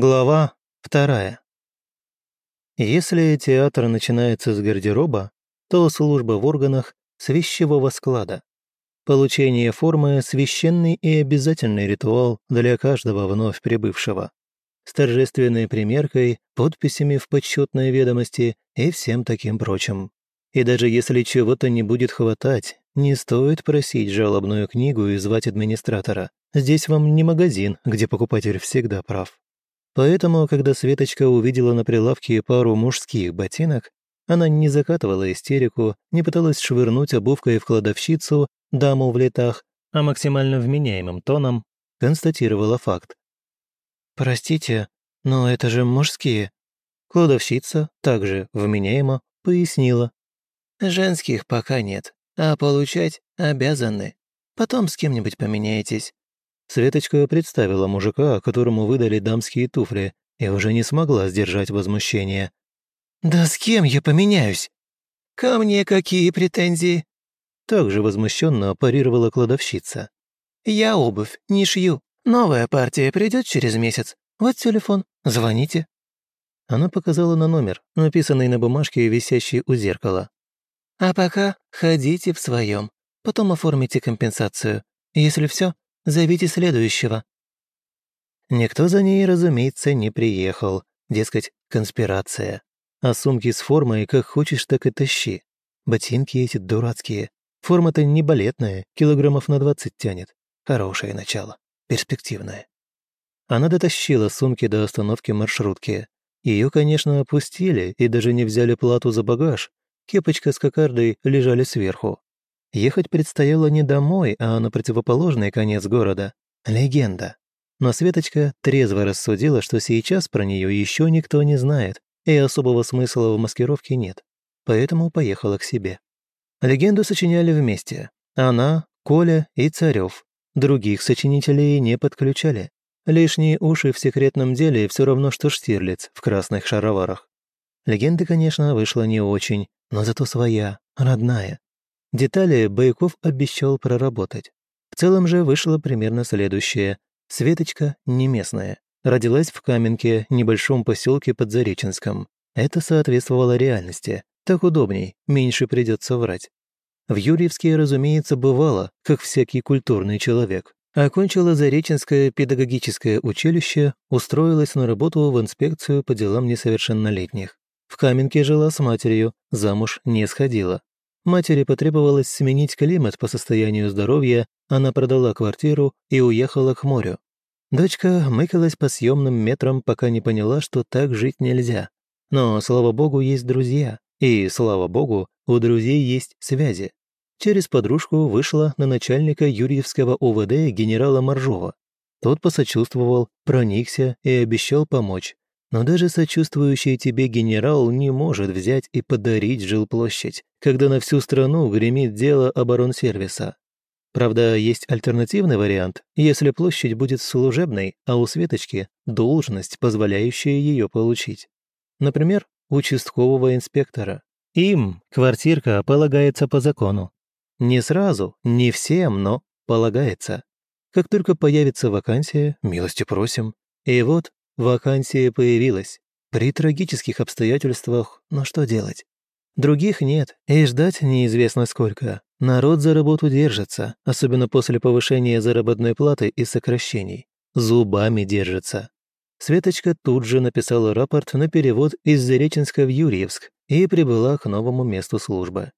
Глава вторая. Если театр начинается с гардероба, то служба в органах – с вещевого склада. Получение формы – священный и обязательный ритуал для каждого вновь прибывшего. С торжественной примеркой, подписями в подсчетной ведомости и всем таким прочим. И даже если чего-то не будет хватать, не стоит просить жалобную книгу и звать администратора. Здесь вам не магазин, где покупатель всегда прав. Поэтому, когда Светочка увидела на прилавке пару мужских ботинок, она не закатывала истерику, не пыталась швырнуть обувкой в кладовщицу, даму в летах, а максимально вменяемым тоном констатировала факт. «Простите, но это же мужские». Кладовщица также вменяемо пояснила. «Женских пока нет, а получать обязаны. Потом с кем-нибудь поменяетесь. Светочка представила мужика, которому выдали дамские туфли, и уже не смогла сдержать возмущение. «Да с кем я поменяюсь? Ко мне какие претензии?» Также возмущенно парировала кладовщица. «Я обувь не шью. Новая партия придет через месяц. Вот телефон. Звоните». Она показала на номер, написанный на бумажке, висящей у зеркала. «А пока ходите в своем. Потом оформите компенсацию. Если все, Зовите следующего». Никто за ней, разумеется, не приехал. Дескать, конспирация. А сумки с формой как хочешь, так и тащи. Ботинки эти дурацкие. Форма-то не балетная, килограммов на двадцать тянет. Хорошее начало, перспективное. Она дотащила сумки до остановки маршрутки. Ее, конечно, опустили и даже не взяли плату за багаж. Кепочка с кокардой лежали сверху. Ехать предстояло не домой, а на противоположный конец города. Легенда. Но Светочка трезво рассудила, что сейчас про нее еще никто не знает, и особого смысла в маскировке нет. Поэтому поехала к себе. Легенду сочиняли вместе. Она, Коля и Царев. Других сочинителей не подключали. Лишние уши в секретном деле все равно, что Штирлиц в красных шароварах. Легенда, конечно, вышла не очень, но зато своя, родная. Детали Байков обещал проработать. В целом же вышло примерно следующее. Светочка не местная. Родилась в Каменке, небольшом поселке под Зареченском. Это соответствовало реальности. Так удобней, меньше придется врать. В Юрьевске, разумеется, бывало, как всякий культурный человек. Окончила Зареченское педагогическое училище, устроилась на работу в инспекцию по делам несовершеннолетних. В Каменке жила с матерью, замуж не сходила. Матери потребовалось сменить климат по состоянию здоровья, она продала квартиру и уехала к морю. Дочка мыкалась по съемным метрам, пока не поняла, что так жить нельзя. Но, слава богу, есть друзья, и, слава богу, у друзей есть связи. Через подружку вышла на начальника Юрьевского УВД генерала Моржова. Тот посочувствовал, проникся и обещал помочь. Но даже сочувствующий тебе генерал не может взять и подарить жилплощадь, когда на всю страну гремит дело оборонсервиса. Правда, есть альтернативный вариант, если площадь будет служебной, а у Светочки – должность, позволяющая ее получить. Например, участкового инспектора. Им квартирка полагается по закону. Не сразу, не всем, но полагается. Как только появится вакансия, милости просим. И вот Вакансия появилась. При трагических обстоятельствах, но что делать? Других нет, и ждать неизвестно сколько. Народ за работу держится, особенно после повышения заработной платы и сокращений. Зубами держится. Светочка тут же написала рапорт на перевод из Зареченска в Юрьевск и прибыла к новому месту службы.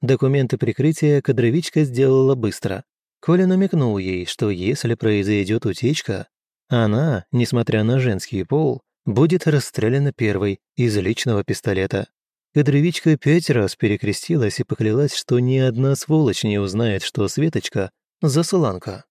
Документы прикрытия кадровичка сделала быстро. Коля намекнул ей, что если произойдет утечка, она, несмотря на женский пол, будет расстреляна первой из личного пистолета. Кадровичка пять раз перекрестилась и поклялась, что ни одна сволочь не узнает, что Светочка – засланка.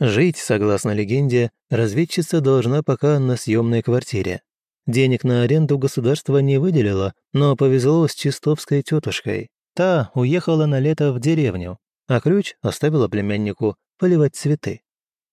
Жить, согласно легенде, разведчица должна пока на съемной квартире. Денег на аренду государство не выделило, но повезло с чистовской тетушкой. Та уехала на лето в деревню, а ключ оставила племяннику поливать цветы.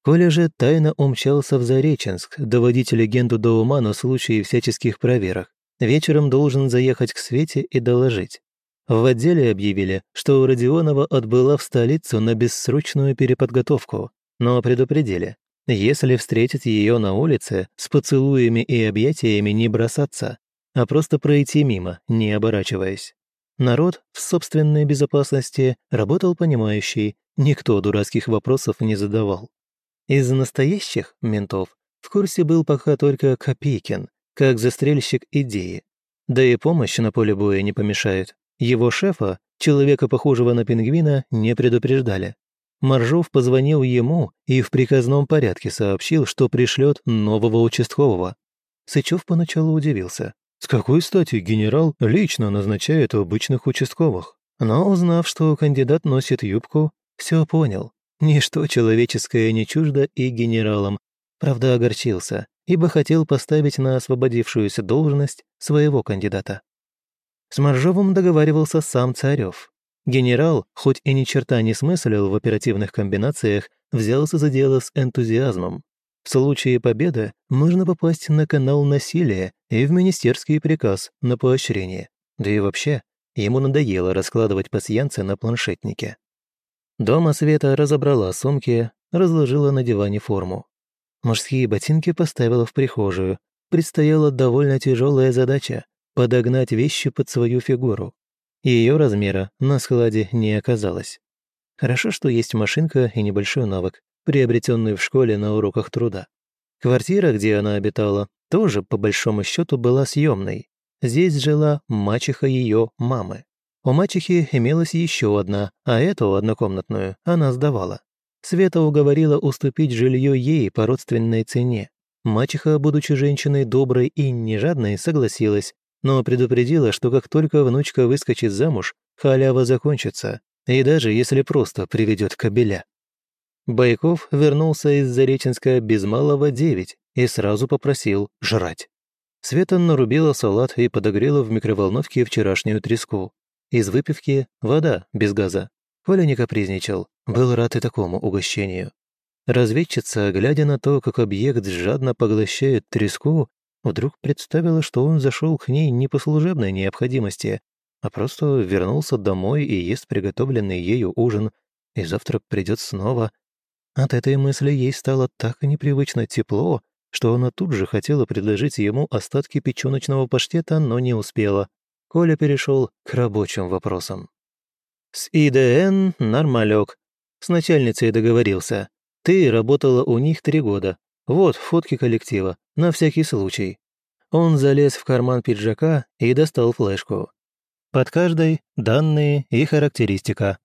Коля же тайно умчался в Зареченск, доводить легенду до ума на случай всяческих проверок. Вечером должен заехать к Свете и доложить. В отделе объявили, что Родионова отбыла в столицу на бессрочную переподготовку, но предупредили. Если встретить ее на улице, с поцелуями и объятиями не бросаться, а просто пройти мимо, не оборачиваясь. Народ в собственной безопасности работал понимающий, никто дурацких вопросов не задавал. Из настоящих ментов в курсе был пока только Копейкин, как застрельщик идеи. Да и помощь на поле боя не помешает. Его шефа, человека похожего на пингвина, не предупреждали. Моржов позвонил ему и в приказном порядке сообщил, что пришлет нового участкового. Сычев поначалу удивился. С какой стати генерал лично назначает обычных участковых? Но узнав, что кандидат носит юбку, все понял. Ничто человеческое не чуждо и генералам. Правда, огорчился, ибо хотел поставить на освободившуюся должность своего кандидата. С Моржовым договаривался сам Царев. Генерал, хоть и ни черта не смыслил в оперативных комбинациях, взялся за дело с энтузиазмом. В случае победы можно попасть на канал насилия и в министерский приказ на поощрение. Да и вообще, ему надоело раскладывать пасьянцы на планшетнике. Дома Света разобрала сумки, разложила на диване форму. Мужские ботинки поставила в прихожую. Предстояла довольно тяжелая задача – подогнать вещи под свою фигуру. Ее размера на складе не оказалось. Хорошо, что есть машинка и небольшой навык, приобретенный в школе на уроках труда. Квартира, где она обитала, тоже, по большому счету, была съемной. Здесь жила мачеха ее мамы. У мачехи имелась еще одна, а эту однокомнатную она сдавала. Света уговорила уступить жилье ей по родственной цене. Мачеха, будучи женщиной доброй и нежадной, согласилась, но предупредила, что как только внучка выскочит замуж, халява закончится, и даже если просто приведет кобеля. Байков вернулся из Зареченска без малого девять и сразу попросил жрать. Света нарубила салат и подогрела в микроволновке вчерашнюю треску. Из выпивки – вода, без газа. Коля не капризничал, был рад и такому угощению. Разведчица, глядя на то, как объект жадно поглощает треску, вдруг представила, что он зашел к ней не по служебной необходимости, а просто вернулся домой и ест приготовленный ею ужин, и завтра придет снова. От этой мысли ей стало так непривычно тепло, что она тут же хотела предложить ему остатки печёночного паштета, но не успела. Коля перешел к рабочим вопросам. «С ИДН нормалек. С начальницей договорился. Ты работала у них три года. Вот фотки коллектива, на всякий случай». Он залез в карман пиджака и достал флешку. Под каждой данные и характеристика.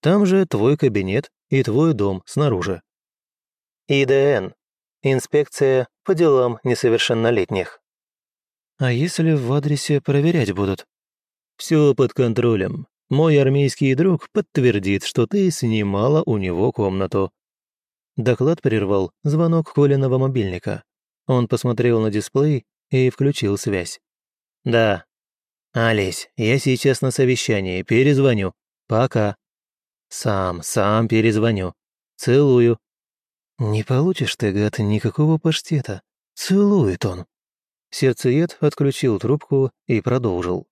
Там же твой кабинет и твой дом снаружи. ИДН. Инспекция по делам несовершеннолетних. А если в адресе проверять будут? Все под контролем. Мой армейский друг подтвердит, что ты снимала у него комнату». Доклад прервал звонок Колиного мобильника. Он посмотрел на дисплей и включил связь. «Да». «Алесь, я сейчас на совещании, перезвоню. Пока». «Сам, сам перезвоню. Целую». «Не получишь ты, гад, никакого паштета. Целует он». Сердцеед отключил трубку и продолжил.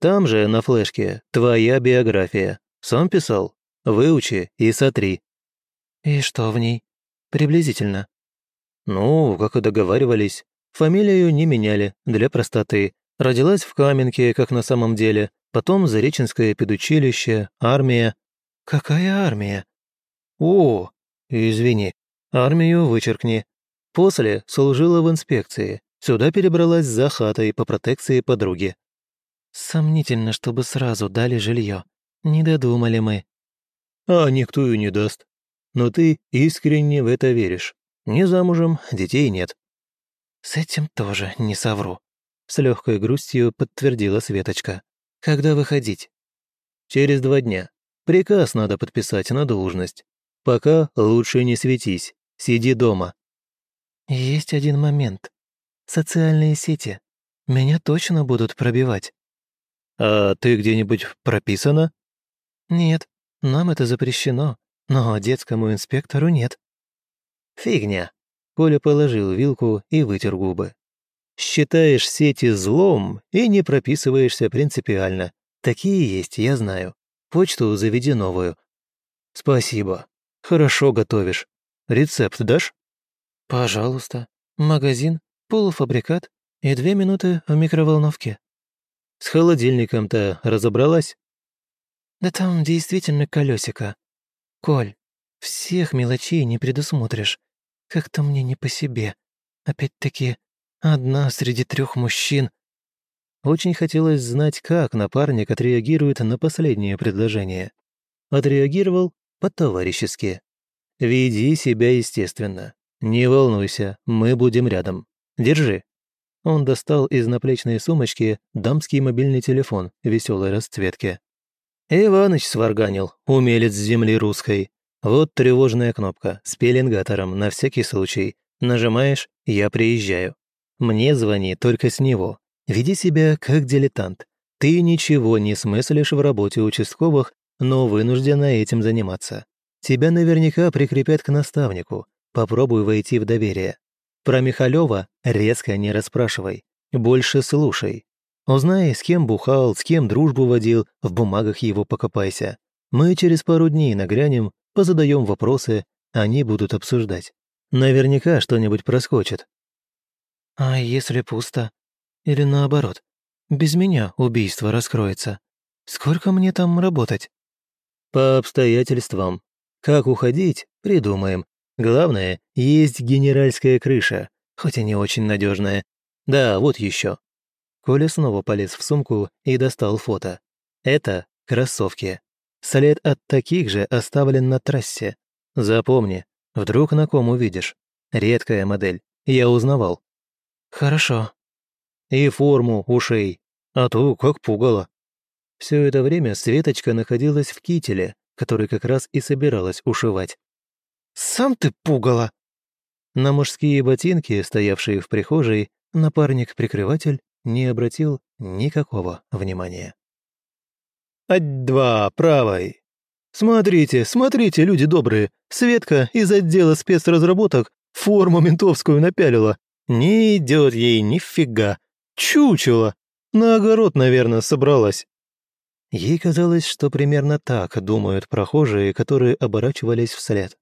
Там же, на флешке, твоя биография. Сам писал? Выучи и сотри». «И что в ней? Приблизительно?» «Ну, как и договаривались. Фамилию не меняли, для простоты. Родилась в Каменке, как на самом деле. Потом Зареченское педучилище, армия». «Какая армия?» «О, извини, армию вычеркни. После служила в инспекции. Сюда перебралась за хатой по протекции подруги. Сомнительно, чтобы сразу дали жилье. Не додумали мы. А никто и не даст. Но ты искренне в это веришь. Не замужем, детей нет. С этим тоже не совру. С легкой грустью подтвердила Светочка. Когда выходить? Через два дня. Приказ надо подписать на должность. Пока лучше не светись. Сиди дома. Есть один момент. Социальные сети. Меня точно будут пробивать. «А ты где-нибудь прописана?» «Нет, нам это запрещено, но детскому инспектору нет». «Фигня», — Коля положил вилку и вытер губы. «Считаешь сети злом и не прописываешься принципиально. Такие есть, я знаю. Почту заведи новую». «Спасибо. Хорошо готовишь. Рецепт дашь?» «Пожалуйста. Магазин, полуфабрикат и две минуты в микроволновке». «С холодильником-то разобралась?» «Да там действительно колесико. Коль, всех мелочей не предусмотришь. Как-то мне не по себе. Опять-таки, одна среди трех мужчин». Очень хотелось знать, как напарник отреагирует на последнее предложение. Отреагировал по-товарищески. «Веди себя естественно. Не волнуйся, мы будем рядом. Держи». Он достал из наплечной сумочки дамский мобильный телефон веселой расцветки. Иваныч сварганил, умелец земли русской. Вот тревожная кнопка с пеленгатором на всякий случай. Нажимаешь «Я приезжаю». Мне звони только с него. Веди себя как дилетант. Ты ничего не смыслишь в работе участковых, но вынуждена этим заниматься. Тебя наверняка прикрепят к наставнику. Попробуй войти в доверие. Про Михалева резко не расспрашивай. Больше слушай. Узнай, с кем бухал, с кем дружбу водил, в бумагах его покопайся. Мы через пару дней нагрянем, позадаем вопросы, они будут обсуждать. Наверняка что-нибудь проскочит. А если пусто? Или наоборот, без меня убийство раскроется? Сколько мне там работать? По обстоятельствам. Как уходить, придумаем. Главное, есть генеральская крыша, хоть и не очень надежная. Да, вот еще. Коля снова полез в сумку и достал фото. Это кроссовки. След от таких же оставлен на трассе. Запомни, вдруг на ком увидишь. Редкая модель. Я узнавал. Хорошо. И форму ушей. А то как пугало. Все это время Светочка находилась в кителе, который как раз и собиралась ушивать. «Сам ты пугало!» На мужские ботинки, стоявшие в прихожей, напарник-прикрыватель не обратил никакого внимания. «Ать-два, правой! Смотрите, смотрите, люди добрые! Светка из отдела спецразработок форму ментовскую напялила. Не идет ей нифига. Чучело! На огород, наверное, собралась. Ей казалось, что примерно так думают прохожие, которые оборачивались вслед.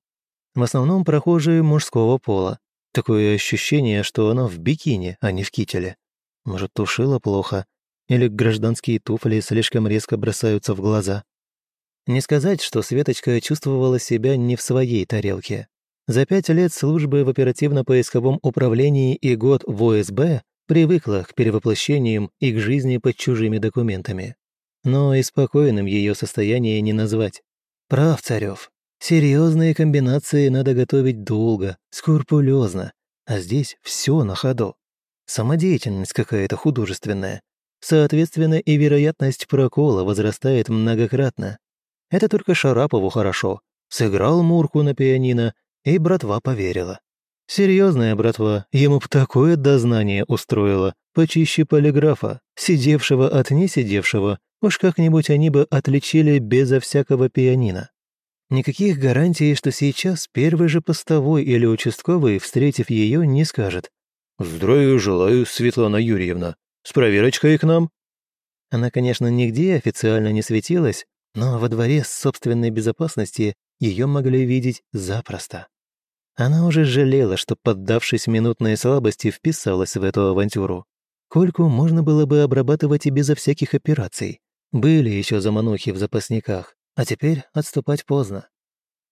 В основном прохожие мужского пола. Такое ощущение, что она в бикини, а не в кителе. Может, тушила плохо? Или гражданские туфли слишком резко бросаются в глаза? Не сказать, что Светочка чувствовала себя не в своей тарелке. За пять лет службы в оперативно-поисковом управлении и год в ОСБ привыкла к перевоплощениям и к жизни под чужими документами но и спокойным ее состояние не назвать. Прав Царев. Серьезные комбинации надо готовить долго, скрупулезно, а здесь все на ходу. Самодеятельность какая-то художественная. Соответственно, и вероятность прокола возрастает многократно. Это только Шарапову хорошо. Сыграл Мурку на пианино, и братва поверила. Серьезная братва, ему б такое дознание устроила, почище полиграфа, сидевшего от несидевшего, Уж как-нибудь они бы отличили безо всякого пианино. Никаких гарантий, что сейчас первый же постовой или участковый, встретив ее, не скажет «Здравия желаю, Светлана Юрьевна. С проверочкой к нам». Она, конечно, нигде официально не светилась, но во дворе собственной безопасности ее могли видеть запросто. Она уже жалела, что, поддавшись минутной слабости, вписалась в эту авантюру. Кольку можно было бы обрабатывать и безо всяких операций. Были еще заманухи в запасниках, а теперь отступать поздно.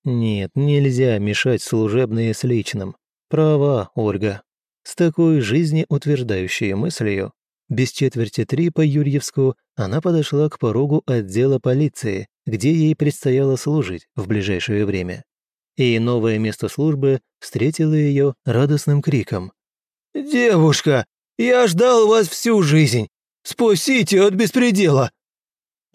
Нет, нельзя мешать служебные с личным. Права, Ольга. С такой жизнеутверждающей мыслью, без четверти три по Юрьевску, она подошла к порогу отдела полиции, где ей предстояло служить в ближайшее время. И новое место службы встретило ее радостным криком. «Девушка, я ждал вас всю жизнь! Спасите от беспредела!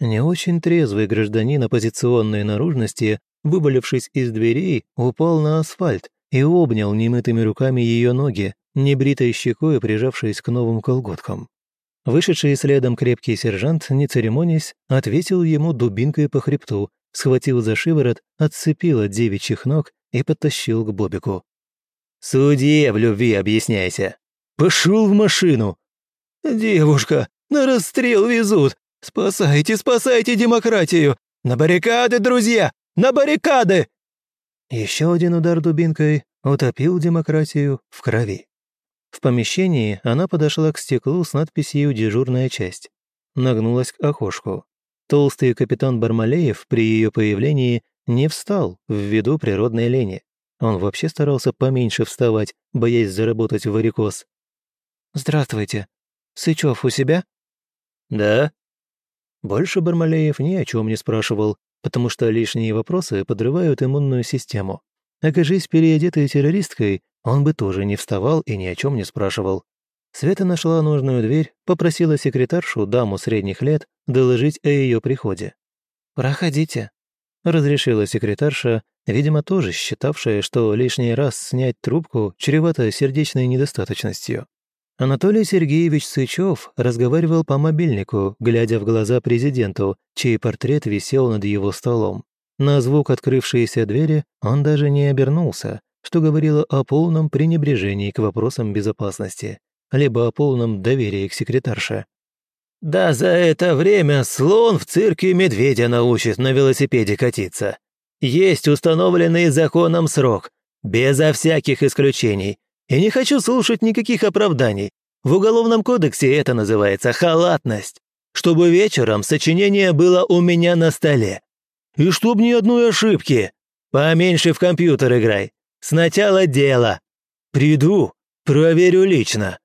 Не очень трезвый гражданин оппозиционной наружности, вывалившись из дверей, упал на асфальт и обнял немытыми руками ее ноги, небритой щекой прижавшись к новым колготкам. Вышедший следом крепкий сержант, не церемонясь, ответил ему дубинкой по хребту, схватил за шиворот, отцепил от девичьих ног и подтащил к Бобику. «Судье в любви объясняйся! Пошел в машину!» «Девушка, на расстрел везут! «Спасайте, спасайте демократию! На баррикады, друзья! На баррикады!» Еще один удар дубинкой, утопил демократию в крови. В помещении она подошла к стеклу с надписью «Дежурная часть». Нагнулась к окошку. Толстый капитан Бармалеев при ее появлении не встал ввиду природной лени. Он вообще старался поменьше вставать, боясь заработать варикоз. «Здравствуйте. Сычев у себя?» «Да». Больше Бармалеев ни о чем не спрашивал, потому что лишние вопросы подрывают иммунную систему. Окажись переодетой террористкой, он бы тоже не вставал и ни о чем не спрашивал. Света нашла нужную дверь, попросила секретаршу, даму средних лет, доложить о ее приходе. «Проходите», — разрешила секретарша, видимо, тоже считавшая, что лишний раз снять трубку чревато сердечной недостаточностью. Анатолий Сергеевич Сычев разговаривал по мобильнику, глядя в глаза президенту, чей портрет висел над его столом. На звук открывшейся двери он даже не обернулся, что говорило о полном пренебрежении к вопросам безопасности, либо о полном доверии к секретарше. «Да за это время слон в цирке медведя научит на велосипеде катиться. Есть установленный законом срок, безо всяких исключений. И не хочу слушать никаких оправданий. В Уголовном кодексе это называется халатность. Чтобы вечером сочинение было у меня на столе. И чтоб ни одной ошибки. Поменьше в компьютер играй. Сначала дело. Приду, проверю лично».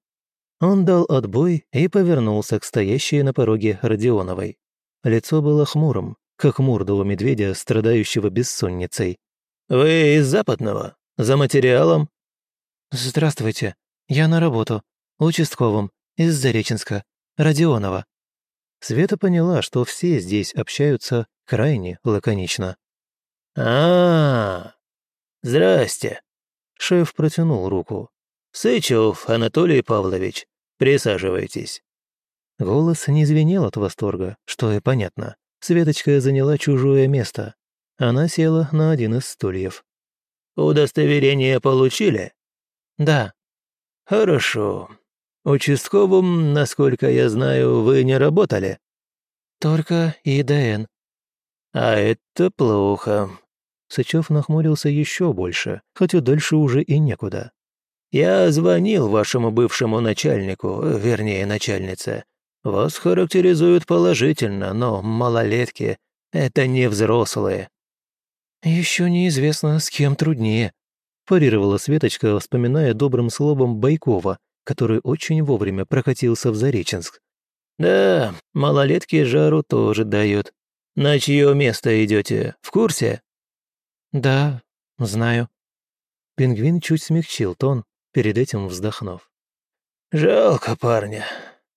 Он дал отбой и повернулся к стоящей на пороге Родионовой. Лицо было хмурым, как морда у медведя, страдающего бессонницей. «Вы из Западного? За материалом?» «Здравствуйте. Я на работу. Участковым. Из Зареченска. Родионова». Света поняла, что все здесь общаются крайне лаконично. а, -а, -а Здрасте!» Шеф протянул руку. «Сычев Анатолий Павлович, присаживайтесь». Голос не звенел от восторга, что и понятно. Светочка заняла чужое место. Она села на один из стульев. «Удостоверение получили?» «Да». «Хорошо. Участковым, насколько я знаю, вы не работали?» «Только ИДН». «А это плохо». Сычев нахмурился еще больше, хотя дальше уже и некуда. «Я звонил вашему бывшему начальнику, вернее, начальнице, вас характеризуют положительно, но малолетки — это не взрослые». «Еще неизвестно, с кем труднее», — парировала Светочка, вспоминая добрым словом Байкова, который очень вовремя прокатился в Зареченск. «Да, малолетки жару тоже дают. На чье место идете? В курсе?» «Да, знаю». Пингвин чуть смягчил тон, перед этим вздохнув. «Жалко парня.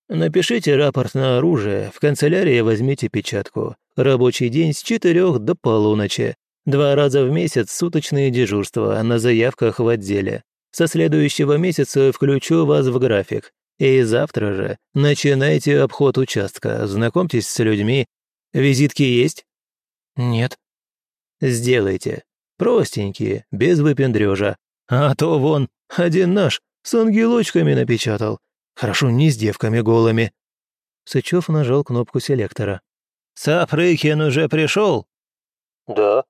Напишите рапорт на оружие, в канцелярии возьмите печатку. Рабочий день с четырех до полуночи. Два раза в месяц суточные дежурства на заявках в отделе. Со следующего месяца включу вас в график. И завтра же начинайте обход участка, знакомьтесь с людьми. Визитки есть? Нет. Сделайте. Простенькие, без выпендрежа. А то вон, один наш с ангелочками напечатал. Хорошо, не с девками голыми». Сычев нажал кнопку селектора. «Сапрыкин уже пришел?» «Да», —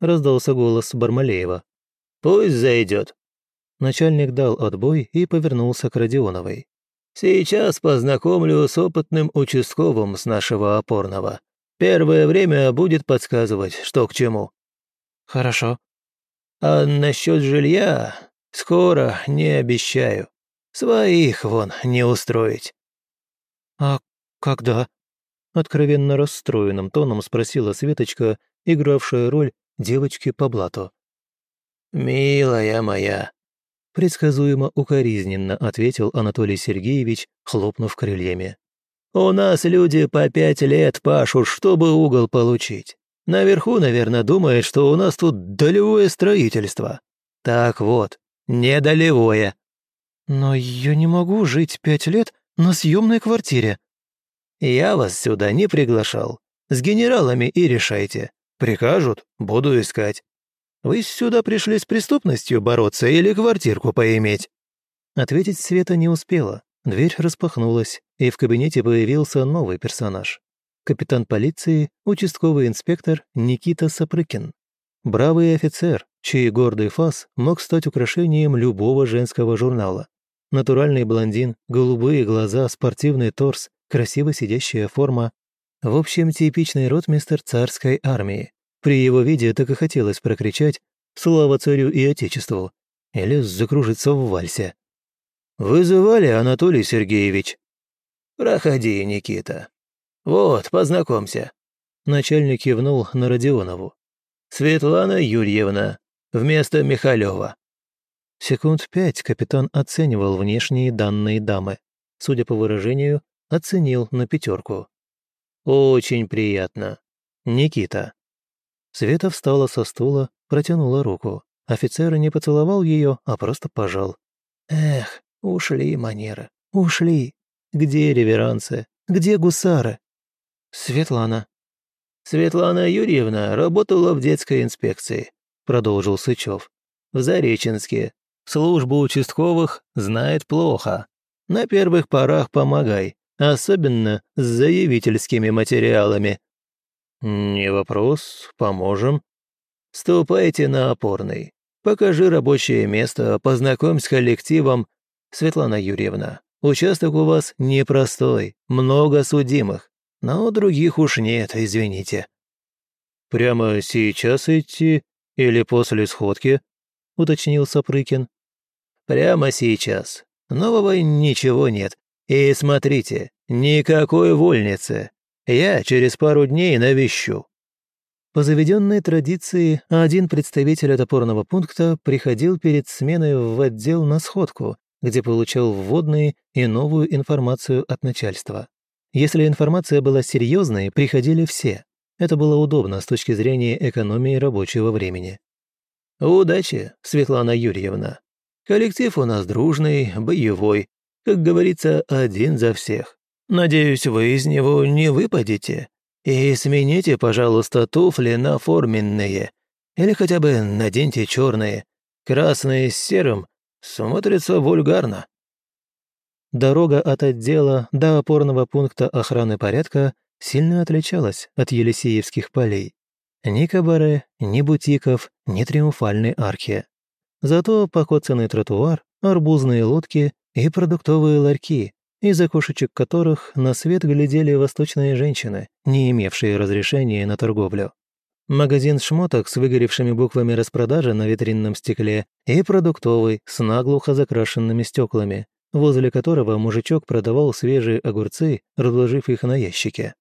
раздался голос Бармалеева. «Пусть зайдет». Начальник дал отбой и повернулся к Родионовой. «Сейчас познакомлю с опытным участковым с нашего опорного. Первое время будет подсказывать, что к чему». «Хорошо». «А насчет жилья скоро не обещаю. Своих вон не устроить». «А когда?» Откровенно расстроенным тоном спросила Светочка, игравшая роль девочки по блату. «Милая моя», — предсказуемо укоризненно ответил Анатолий Сергеевич, хлопнув крыльями. «У нас люди по пять лет пашут, чтобы угол получить. Наверху, наверное, думает, что у нас тут долевое строительство. Так вот, не долевое. «Но я не могу жить пять лет на съемной квартире». «Я вас сюда не приглашал. С генералами и решайте. Прикажут, буду искать. Вы сюда пришли с преступностью бороться или квартирку поиметь?» Ответить Света не успела. Дверь распахнулась, и в кабинете появился новый персонаж. Капитан полиции, участковый инспектор Никита Сапрыкин. Бравый офицер, чей гордый фас мог стать украшением любого женского журнала. Натуральный блондин, голубые глаза, спортивный торс, красиво сидящая форма. В общем, типичный ротмистер царской армии. При его виде так и хотелось прокричать «Слава царю и отечеству!» или закружиться в вальсе. «Вызывали, Анатолий Сергеевич?» «Проходи, Никита. Вот, познакомься». Начальник кивнул на Родионову. «Светлана Юрьевна, вместо Михалева». Секунд пять капитан оценивал внешние данные дамы. Судя по выражению, оценил на пятерку. «Очень приятно. Никита». Света встала со стула, протянула руку. Офицер не поцеловал ее, а просто пожал. «Эх, ушли манеры, ушли. Где реверансы? Где гусары?» «Светлана». «Светлана Юрьевна работала в детской инспекции», — продолжил Сычев. «В Зареченске. Службу участковых знает плохо. На первых порах помогай, особенно с заявительскими материалами». «Не вопрос, поможем». «Ступайте на опорный. Покажи рабочее место, познакомь с коллективом. Светлана Юрьевна, участок у вас непростой, много судимых, но других уж нет, извините». «Прямо сейчас идти или после сходки?» — уточнил Сапрыкин. «Прямо сейчас. Нового ничего нет. И смотрите, никакой вольницы. Я через пару дней навещу». По заведенной традиции, один представитель от опорного пункта приходил перед сменой в отдел на сходку, где получал вводные и новую информацию от начальства. Если информация была серьезной, приходили все. Это было удобно с точки зрения экономии рабочего времени. «Удачи, Светлана Юрьевна. Коллектив у нас дружный, боевой, как говорится, один за всех. Надеюсь, вы из него не выпадете и смените, пожалуйста, туфли на форменные. Или хотя бы наденьте черные. Красные с серым смотрится вульгарно. Дорога от отдела до опорного пункта охраны порядка сильно отличалась от Елисеевских полей. Ни кабаре, ни бутиков, ни триумфальной арки. Зато покоцанный тротуар, арбузные лодки и продуктовые ларьки, из окошечек которых на свет глядели восточные женщины, не имевшие разрешения на торговлю. Магазин шмоток с выгоревшими буквами распродажи на витринном стекле и продуктовый с наглухо закрашенными стеклами, возле которого мужичок продавал свежие огурцы, разложив их на ящике.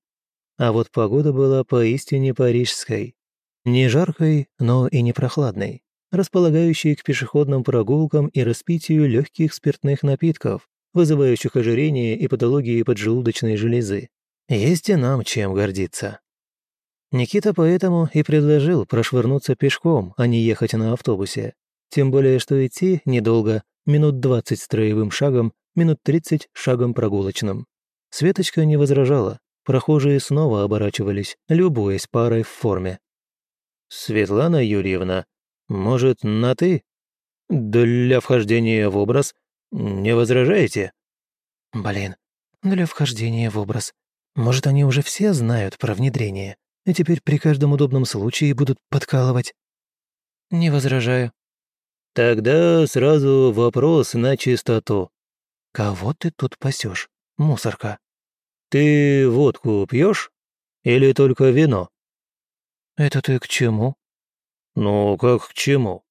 А вот погода была поистине парижской. Не жаркой, но и не прохладной, располагающей к пешеходным прогулкам и распитию легких спиртных напитков, вызывающих ожирение и патологии поджелудочной железы. Есть и нам чем гордиться. Никита поэтому и предложил прошвырнуться пешком, а не ехать на автобусе. Тем более, что идти недолго, минут двадцать строевым шагом, минут тридцать шагом прогулочным. Светочка не возражала, прохожие снова оборачивались, любуясь парой в форме. «Светлана Юрьевна, может, на «ты»?» «Для вхождения в образ не возражаете?» «Блин, для вхождения в образ. Может, они уже все знают про внедрение, и теперь при каждом удобном случае будут подкалывать?» «Не возражаю». «Тогда сразу вопрос на чистоту. Кого ты тут пасешь, мусорка?» «Ты водку пьешь или только вино?» «Это ты к чему?» «Ну, как к чему?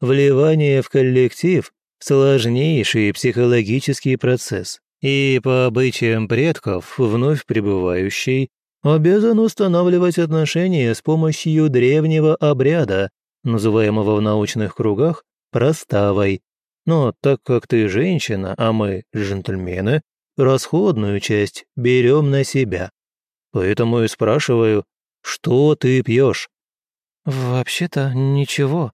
Вливание в коллектив Сложнейший психологический процесс, и по обычаям предков вновь пребывающий обязан устанавливать отношения с помощью древнего обряда, называемого в научных кругах проставой. Но так как ты женщина, а мы джентльмены, расходную часть берем на себя. Поэтому и спрашиваю, что ты пьешь? Вообще-то ничего,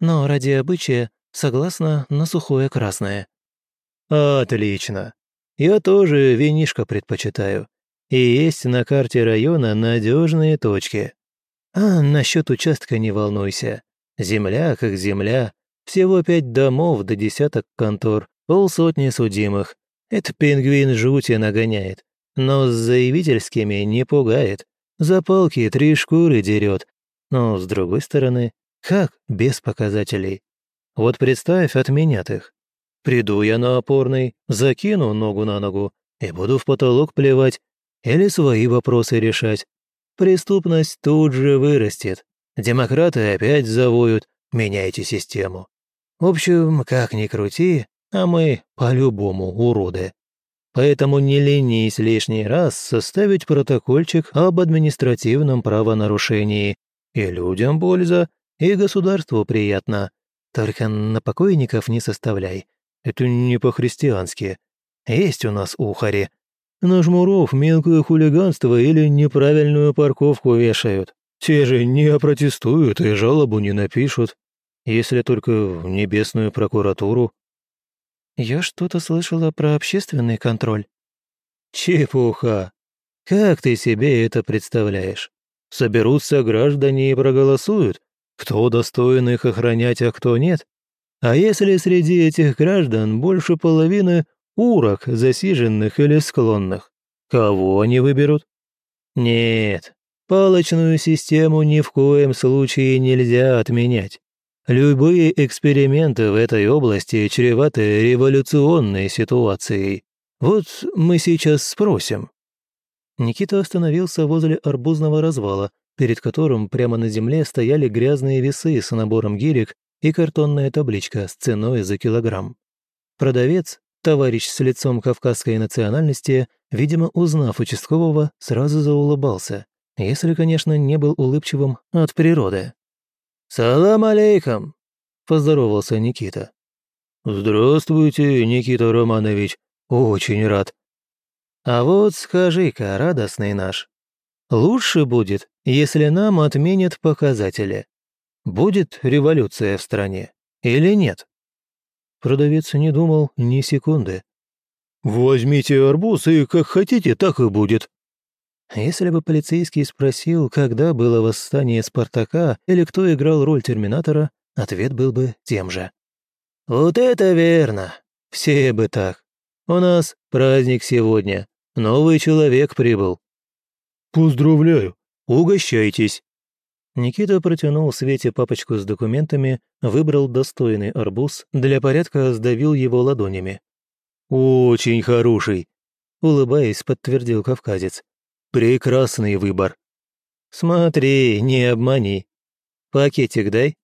но ради обычая Согласно на сухое красное. Отлично. Я тоже винишко предпочитаю. И есть на карте района надежные точки. А насчет участка не волнуйся. Земля как земля. Всего пять домов до десяток контор, полсотни судимых. Это пингвин жути нагоняет. Но с заявительскими не пугает. За палки три шкуры дерет. Но, с другой стороны, Как без показателей? Вот представь, отменят их. Приду я на опорный, закину ногу на ногу и буду в потолок плевать или свои вопросы решать. Преступность тут же вырастет. Демократы опять завоют «меняйте систему». В общем, как ни крути, а мы по-любому уроды. Поэтому не ленись лишний раз составить протокольчик об административном правонарушении. И людям польза, и государству приятно. Только на покойников не составляй. Это не по-христиански. Есть у нас ухари. На жмуров мелкое хулиганство или неправильную парковку вешают. Те же не опротестуют и жалобу не напишут. Если только в небесную прокуратуру. Я что-то слышала про общественный контроль. Чепуха. Как ты себе это представляешь? Соберутся граждане и проголосуют, кто достоин их охранять, а кто нет? А если среди этих граждан больше половины урок засиженных или склонных? Кого они выберут? Нет, палочную систему ни в коем случае нельзя отменять. Любые эксперименты в этой области чреваты революционной ситуацией. Вот мы сейчас спросим». Никита остановился возле арбузного развала, перед которым прямо на земле стояли грязные весы с набором гирек и картонная табличка с ценой за килограмм. Продавец, товарищ с лицом кавказской национальности, видимо, узнав участкового, сразу заулыбался, если, конечно, не был улыбчивым от природы. «Салам алейкум!» – поздоровался Никита. «Здравствуйте, Никита Романович, очень рад». «А вот скажи-ка, радостный наш, лучше будет, если нам отменят показатели. Будет революция в стране или нет?» Продавец не думал ни секунды. «Возьмите арбуз, и как хотите, так и будет», если бы полицейский спросил, когда было восстание Спартака или кто играл роль Терминатора, ответ был бы тем же. «Вот это верно! Все бы так. У нас праздник сегодня. Новый человек прибыл». «Поздравляю! Угощайтесь!» Никита протянул Свете папочку с документами, выбрал достойный арбуз, для порядка сдавил его ладонями. «Очень хороший!» Улыбаясь, подтвердил кавказец. Прекрасный выбор. Смотри, не обмани. Пакетик дай.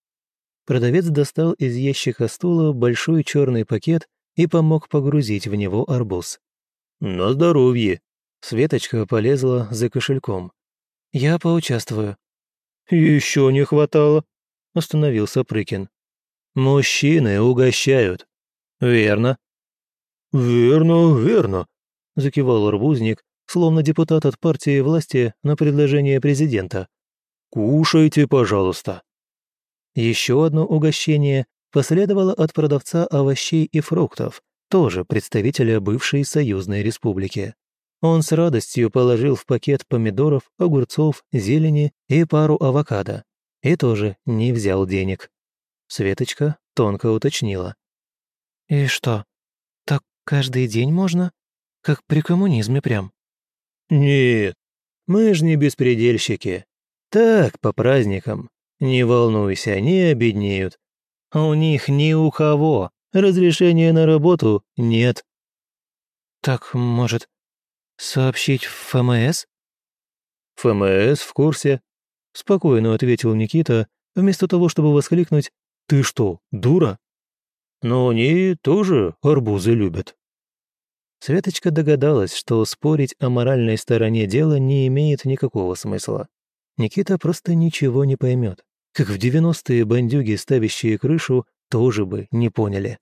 Продавец достал из ящика стула большой черный пакет и помог погрузить в него арбуз. На здоровье. Светочка полезла за кошельком. Я поучаствую. Еще не хватало, остановился Прыкин. Мужчины угощают. Верно. Верно, верно, закивал арбузник, словно депутат от партии власти на предложение президента. «Кушайте, пожалуйста». Еще одно угощение последовало от продавца овощей и фруктов, тоже представителя бывшей союзной республики. Он с радостью положил в пакет помидоров, огурцов, зелени и пару авокадо. И тоже не взял денег. Светочка тонко уточнила. «И что, так каждый день можно? Как при коммунизме прям?» «Нет, мы ж не беспредельщики. Так, по праздникам. Не волнуйся, не обеднеют. А у них ни у кого разрешения на работу нет». «Так, может, сообщить в ФМС?» «ФМС в курсе», — спокойно ответил Никита, вместо того, чтобы воскликнуть «Ты что, дура?» «Но они тоже арбузы любят». Светочка догадалась, что спорить о моральной стороне дела не имеет никакого смысла. Никита просто ничего не поймет. Как в 90-е бандюги, ставящие крышу, тоже бы не поняли.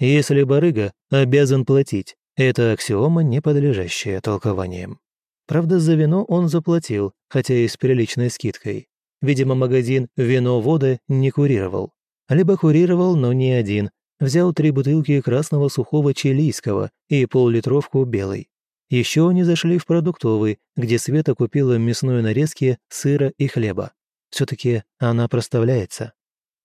Если барыга обязан платить, это аксиома, не подлежащая толкованиям. Правда, за вино он заплатил, хотя и с приличной скидкой. Видимо, магазин «Вино-вода» не курировал. Либо курировал, но не один, Взял три бутылки красного сухого чилийского и пол-литровку белой. Еще они зашли в продуктовый, где Света купила мясной нарезки, сыра и хлеба. Все-таки она проставляется.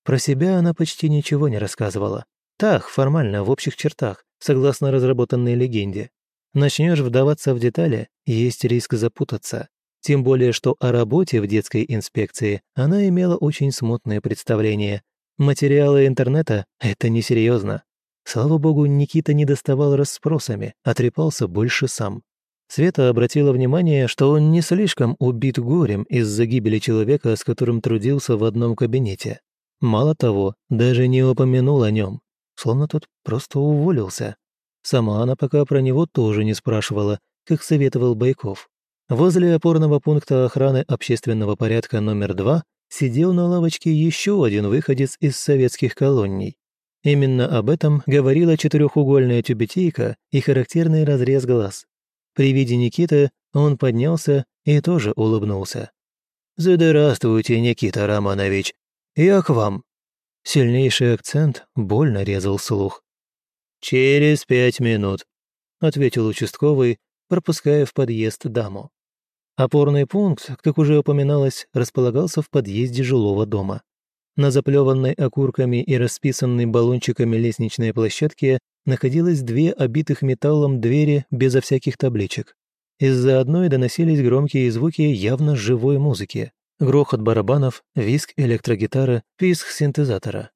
Про себя она почти ничего не рассказывала. Так, формально, в общих чертах, согласно разработанной легенде. Начнешь вдаваться в детали, есть риск запутаться. Тем более, что о работе в детской инспекции она имела очень смутное представление. Материалы интернета — это несерьезно. Слава богу, Никита не доставал расспросами, а трепался больше сам. Света обратила внимание, что он не слишком убит горем из-за гибели человека, с которым трудился в одном кабинете. Мало того, даже не упомянул о нем, словно тот просто уволился. Сама она пока про него тоже не спрашивала, как советовал Байков. Возле опорного пункта охраны общественного порядка номер два сидел на лавочке еще один выходец из советских колоний. Именно об этом говорила четырехугольная тюбетейка и характерный разрез глаз. При виде Никиты он поднялся и тоже улыбнулся. «Здравствуйте, Никита Романович. Я к вам». Сильнейший акцент больно резал слух. «Через пять минут», — ответил участковый, пропуская в подъезд даму. Опорный пункт, как уже упоминалось, располагался в подъезде жилого дома. На заплеванной окурками и расписанной баллончиками лестничной площадке находилось две обитых металлом двери безо всяких табличек. Из-за одной доносились громкие звуки явно живой музыки. Грохот барабанов, визг электрогитары, писк синтезатора.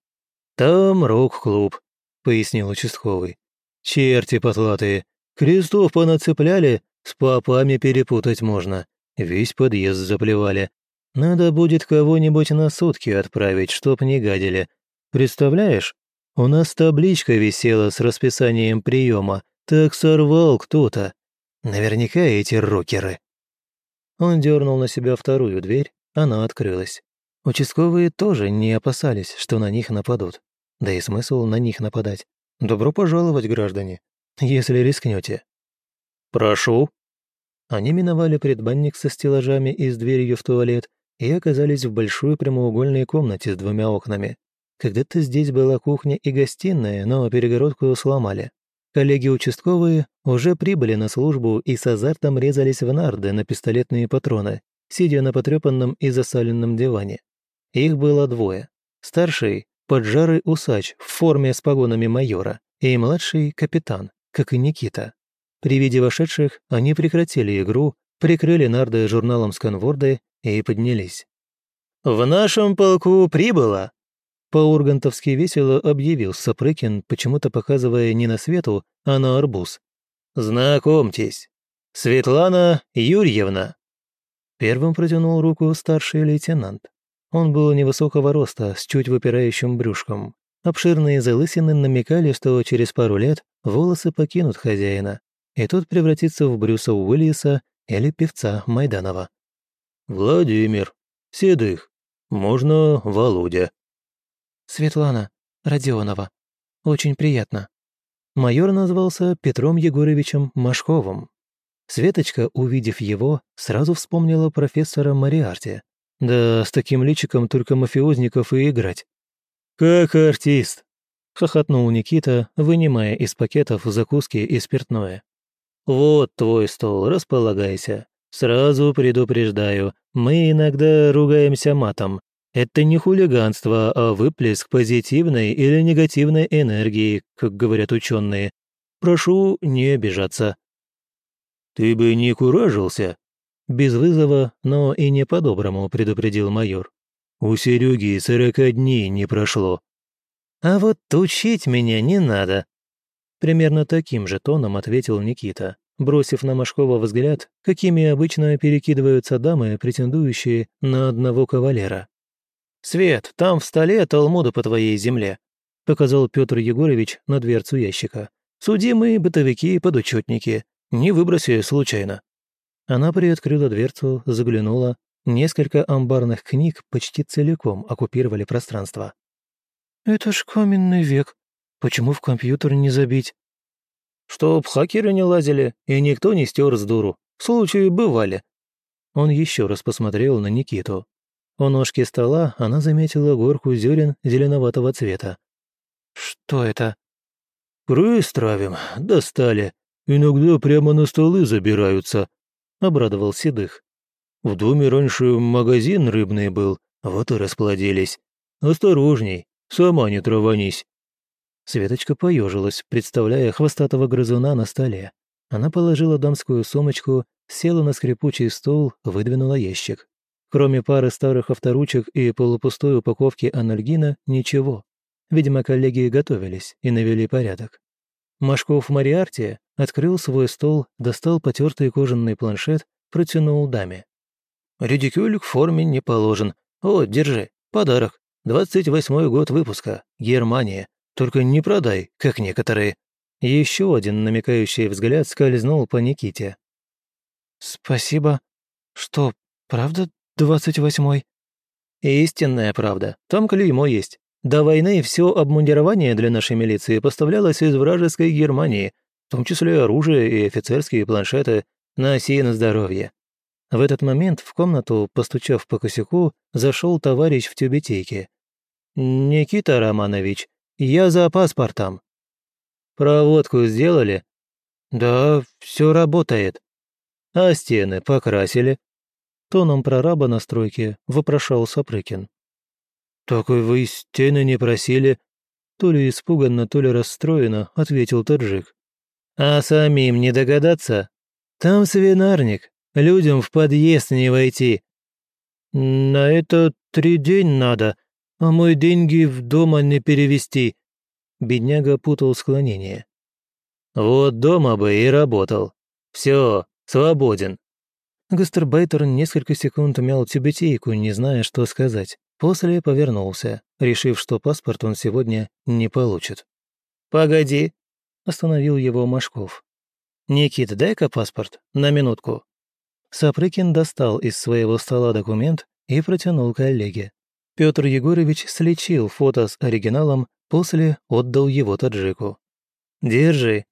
«Там рок-клуб», — пояснил участковый. «Черти потлатые, крестов понацепляли, с попами перепутать можно. Весь подъезд заплевали. Надо будет кого-нибудь на сутки отправить, чтоб не гадили. Представляешь, у нас табличка висела с расписанием приема, так сорвал кто-то. Наверняка эти рокеры». Он дернул на себя вторую дверь, она открылась. Участковые тоже не опасались, что на них нападут. Да и смысл на них нападать. Добро пожаловать, граждане, если рискнете. «Прошу». Они миновали предбанник со стеллажами и с дверью в туалет и оказались в большой прямоугольной комнате с двумя окнами. Когда-то здесь была кухня и гостиная, но перегородку сломали. Коллеги участковые уже прибыли на службу и с азартом резались в нарды на пистолетные патроны, сидя на потрепанном и засаленном диване. Их было двое. Старший – поджарый усач в форме с погонами майора, и младший – капитан, как и Никита. При виде вошедших они прекратили игру, прикрыли нарды журналом сканворды и поднялись. «В нашем полку прибыло!» По-ургантовски весело объявил Сапрыкин, почему-то показывая не на свету, а на арбуз. «Знакомьтесь, Светлана Юрьевна!» Первым протянул руку старший лейтенант. Он был невысокого роста, с чуть выпирающим брюшком. Обширные залысины намекали, что через пару лет волосы покинут хозяина, и тот превратится в Брюса Уиллиса или певца Майданова. «Владимир. Седых. Можно Володя». «Светлана. Родионова. Очень приятно». Майор назвался Петром Егоровичем Машковым. Светочка, увидев его, сразу вспомнила профессора Мариарти. Да с таким личиком только мафиозников и играть. «Как артист!» — хохотнул Никита, вынимая из пакетов закуски и спиртное. «Вот твой стол, располагайся. Сразу предупреждаю, мы иногда ругаемся матом. Это не хулиганство, а выплеск позитивной или негативной энергии, как говорят ученые. Прошу не обижаться. «Ты бы не куражился?» Без вызова, но и не по-доброму предупредил майор. «У Сереги сорока дней не прошло». «А вот учить меня не надо», Примерно таким же тоном ответил Никита, бросив на Машкова взгляд, какими обычно перекидываются дамы, претендующие на одного кавалера. «Свет, там в столе Талмуда по твоей земле», показал Петр Егорович на дверцу ящика. «Судимые, бытовики, подучетники. Не выброси случайно». Она приоткрыла дверцу, заглянула. Несколько амбарных книг почти целиком оккупировали пространство. «Это ж каменный век. Почему в компьютер не забить?» «Чтоб хакеры не лазили, и никто не стер с дуру. Случаи бывали». Он еще раз посмотрел на Никиту. У ножки стола она заметила горку зерен зеленоватого цвета. «Что это?» «Крыс травим, достали. Иногда прямо на столы забираются», — обрадовал Седых. «В доме раньше магазин рыбный был, вот и расплодились. Осторожней, сама не траванись». Светочка поежилась, представляя хвостатого грызуна на столе. Она положила дамскую сумочку села на скрипучий стул, выдвинула ящик. Кроме пары старых авторучек и полупустой упаковки анальгина, ничего. Видимо, коллеги готовились и навели порядок. Машков Мариарти открыл свой стол, достал потертый кожаный планшет, протянул даме. «Редикюль к форме не положен. Вот, держи, подарок. 28-й год выпуска. Германия. Только не продай, как некоторые». Еще один намекающий взгляд скользнул по Никите. «Спасибо. Что, правда 28-й?» «Истинная правда. Там клеймо есть. До войны все обмундирование для нашей милиции поставлялось из вражеской Германии, том числе оружие и офицерские планшеты. Носи на здоровье». В этот момент в комнату, постучав по косяку, зашел товарищ в тюбетейке. «Никита Романович, я за паспортом». «Проводку сделали?» «Да, все работает». «А стены покрасили?» Тоном прораба на стройке вопрошал Сапрыкин. «Так и вы стены не просили?» То ли испуганно, то ли расстроенно, ответил таджик. «А самим не догадаться? Там свинарник, людям в подъезд не войти». «На это три день надо, а мой деньги в дома не перевести». Бедняга путал склонение. «Вот дома бы и работал. Все, свободен». Гастарбайтер несколько секунд мял тюбетейку, не зная, что сказать. После повернулся, решив, что паспорт он сегодня не получит. «Погоди», — остановил его Машков. «Никит, дай-ка паспорт, на минутку». Сапрыкин достал из своего стола документ и протянул коллеге. Петр Егорович слечил фото с оригиналом, после отдал его таджику. «Держи».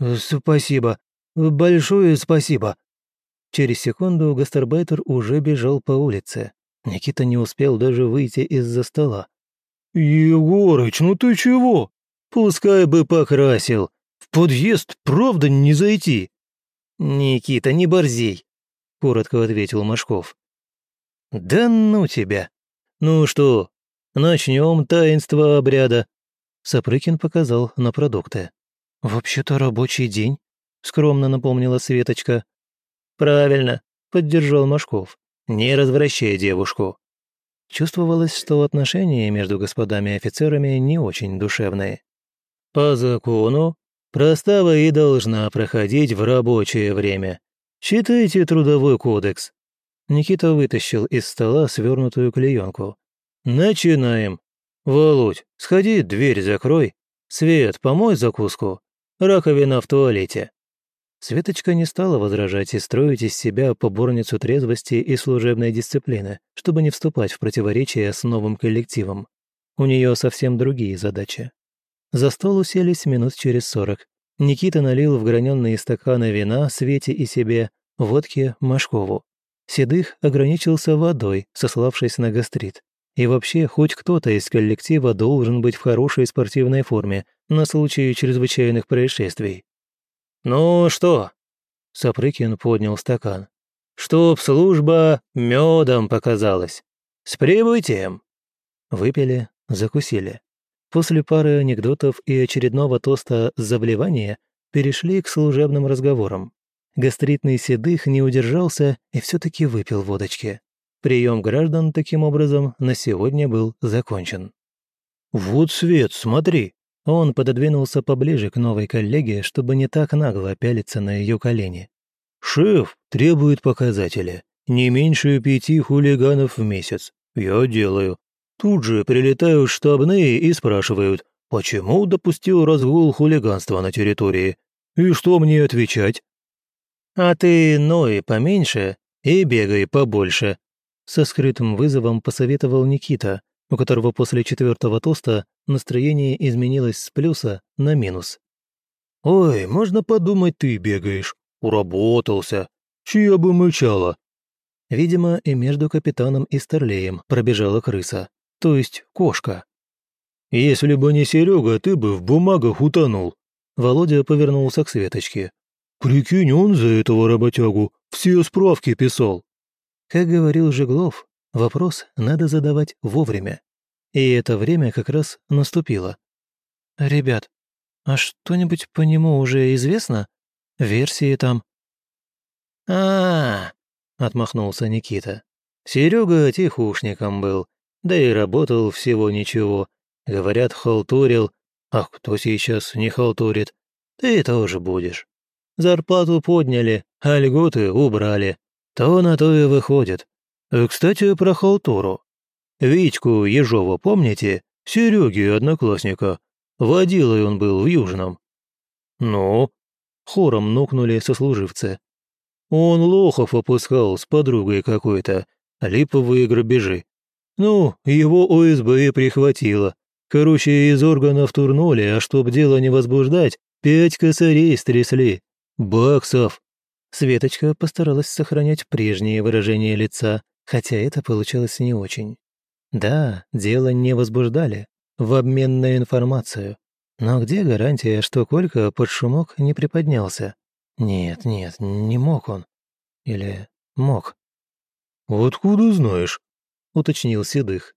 «Спасибо. Большое спасибо», Через секунду гастарбайтер уже бежал по улице. Никита не успел даже выйти из-за стола. «Егорыч, ну ты чего? Пускай бы покрасил. В подъезд правда не зайти». «Никита, не борзей», — коротко ответил Машков. «Да ну тебя! Ну что, начнем таинство обряда?» Сапрыкин показал на продукты. «Вообще-то рабочий день», — скромно напомнила Светочка. «Правильно», — поддержал Машков. «Не развращай девушку». Чувствовалось, что отношения между господами офицерами не очень душевные. «По закону, простава и должна проходить в рабочее время. Читайте трудовой кодекс». Никита вытащил из стола свернутую клеенку. «Начинаем. Володь, сходи, дверь закрой. Свет, помой закуску. Раковина в туалете». Светочка не стала возражать и строить из себя поборницу трезвости и служебной дисциплины, чтобы не вступать в противоречие с новым коллективом. У нее совсем другие задачи. За стол уселись минут через сорок. Никита налил в граненые стаканы вина Свете и себе, водки Машкову. Седых ограничился водой, сославшись на гастрит. И вообще, хоть кто-то из коллектива должен быть в хорошей спортивной форме на случай чрезвычайных происшествий. «Ну что?» Сапрыкин поднял стакан. «Чтоб служба медом показалась. С прибытием!» Выпили, закусили. После пары анекдотов и очередного тоста «Заблевание» перешли к служебным разговорам. Гастритный седых не удержался и все таки выпил водочки. Прием граждан, таким образом, на сегодня был закончен. «Вот, Свет, смотри!» Он пододвинулся поближе к новой коллеге, чтобы не так нагло пялиться на ее колени. «Шеф требует показатели. Не меньше пяти хулиганов в месяц. Я делаю. Тут же прилетают штабные и спрашивают, почему допустил разгул хулиганства на территории. И что мне отвечать? «А ты ной поменьше и бегай побольше», со скрытым вызовом посоветовал Никита, у которого после четвертого тоста настроение изменилось с плюса на минус. «Ой, можно подумать, ты бегаешь. Уработался. Чья бы мычала?» Видимо, и между капитаном и Старлеем пробежала крыса, то есть кошка. «Если бы не Серега, ты бы в бумагах утонул». Володя повернулся к Светочке. «Прикинь, он за этого работягу все справки писал». Как говорил Жеглов, Вопрос надо задавать вовремя. И это время как раз наступило. «Ребят, а что-нибудь по нему уже известно? Версии там?» а, отмахнулся Никита. Серега тихушником был, да и работал всего ничего. Говорят, халтурил. А кто сейчас не халтурит? Ты тоже будешь. Зарплату подняли, а льготы убрали. То на то и выходит. Э, кстати, про халтуру. Витьку Ежова помните? Сереги одноклассника. Водилой он был в Южном. Ну? Хором нукнули сослуживцы. Он лохов опускал с подругой какой-то, липовые грабежи. Ну, его ОСБ прихватило. Короче, из органов турнули, а чтоб дело не возбуждать, пять косарей стрясли. Баксов. Светочка постаралась сохранять прежнее выражение лица, хотя это получалось не очень. Да, дело не возбуждали, в обмен на информацию. Но где гарантия, что Колька под шумок не приподнялся? Нет, нет, не мог он. Или мог? «Откуда знаешь?» — уточнил Седых.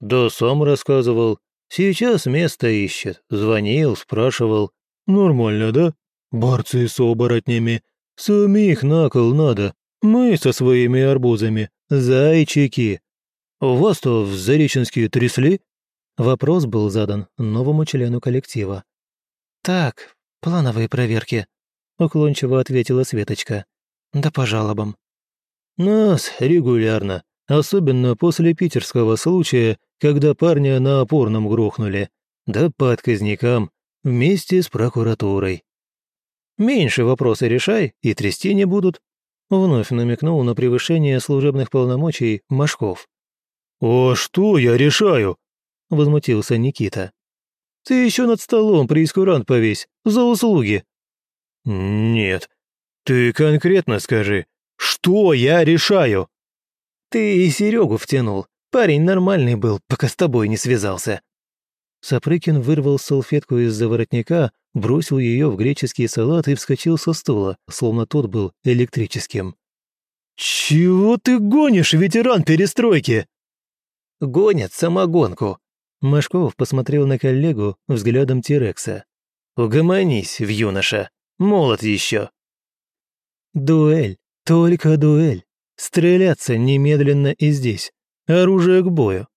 «Да сам рассказывал. Сейчас место ищет. Звонил, спрашивал. Нормально, да? Борцы с оборотнями. Самих на кол надо. Мы со своими арбузами. Зайчики. Вас-то в Зареченске трясли?» Вопрос был задан новому члену коллектива. «Так, плановые проверки», — уклончиво ответила Светочка. «Да по жалобам». «Нас регулярно, особенно после питерского случая, когда парня на опорном грохнули, да по отказникам, вместе с прокуратурой». «Меньше вопросы решай, и трясти не будут», — вновь намекнул на превышение служебных полномочий Машков. «А что я решаю?» — возмутился Никита. «Ты еще над столом прейскурант повесь, за услуги». «Нет, ты конкретно скажи, что я решаю?» «Ты и Серегу втянул. Парень нормальный был, пока с тобой не связался». Сапрыкин вырвал салфетку из-за воротника, бросил ее в греческий салат и вскочил со стула, словно тот был электрическим. «Чего ты гонишь, ветеран перестройки?» «Гонят самогонку», Машков посмотрел на коллегу взглядом Тирекса. «Угомонись, в юноша, молод еще». «Дуэль, только дуэль. Стреляться немедленно и здесь. Оружие к бою».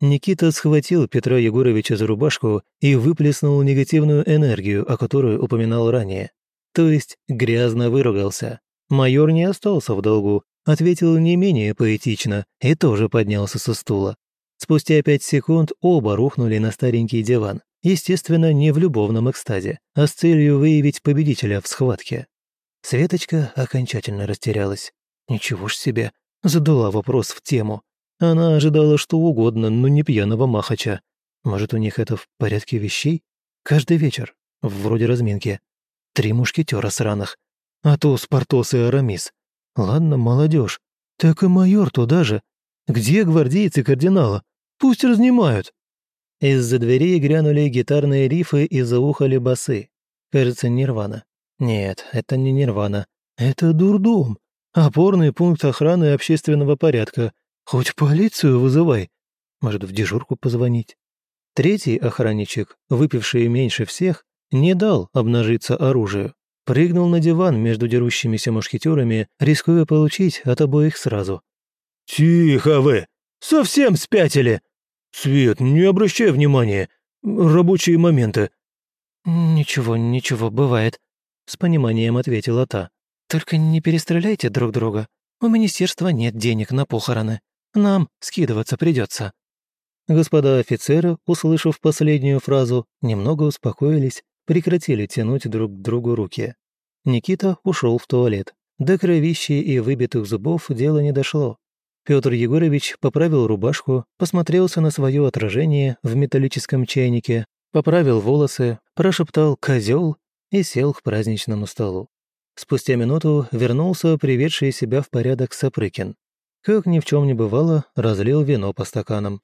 Никита схватил Петра Егоровича за рубашку и выплеснул негативную энергию, о которой упоминал ранее. То есть грязно выругался. Майор не остался в долгу, ответил не менее поэтично и тоже поднялся со стула. Спустя пять секунд оба рухнули на старенький диван. Естественно, не в любовном экстазе, а с целью выявить победителя в схватке. Светочка окончательно растерялась. Ничего ж себе, задала вопрос в тему. Она ожидала что угодно, но не пьяного махача. Может, у них это в порядке вещей? Каждый вечер, вроде разминки. Три мушкетера сраных. А то Спартос и Арамис. Ладно, молодежь. Так и майор туда же. Где гвардейцы кардинала? Пусть разнимают!» Из-за дверей грянули гитарные рифы и заухали басы. Кажется, Нирвана. Нет, это не Нирвана. Это дурдом. Опорный пункт охраны общественного порядка. Хоть полицию вызывай. Может, в дежурку позвонить? Третий охранничек, выпивший меньше всех, не дал обнажиться оружию. Прыгнул на диван между дерущимися мушкетерами, рискуя получить от обоих сразу. «Тихо вы! Совсем спятили! Свет, не обращай внимания! Рабочие моменты!» «Ничего, ничего, бывает», — с пониманием ответила та. «Только не перестреляйте друг друга. У министерства нет денег на похороны. Нам скидываться придется». Господа офицеры, услышав последнюю фразу, немного успокоились, прекратили тянуть друг к другу руки. Никита ушел в туалет. До кровищи и выбитых зубов дело не дошло. Петр Егорович поправил рубашку, посмотрелся на свое отражение в металлическом чайнике, поправил волосы, прошептал «козел» и сел к праздничному столу. Спустя минуту вернулся приведший себя в порядок Сапрыкин. Как ни в чем не бывало, разлил вино по стаканам.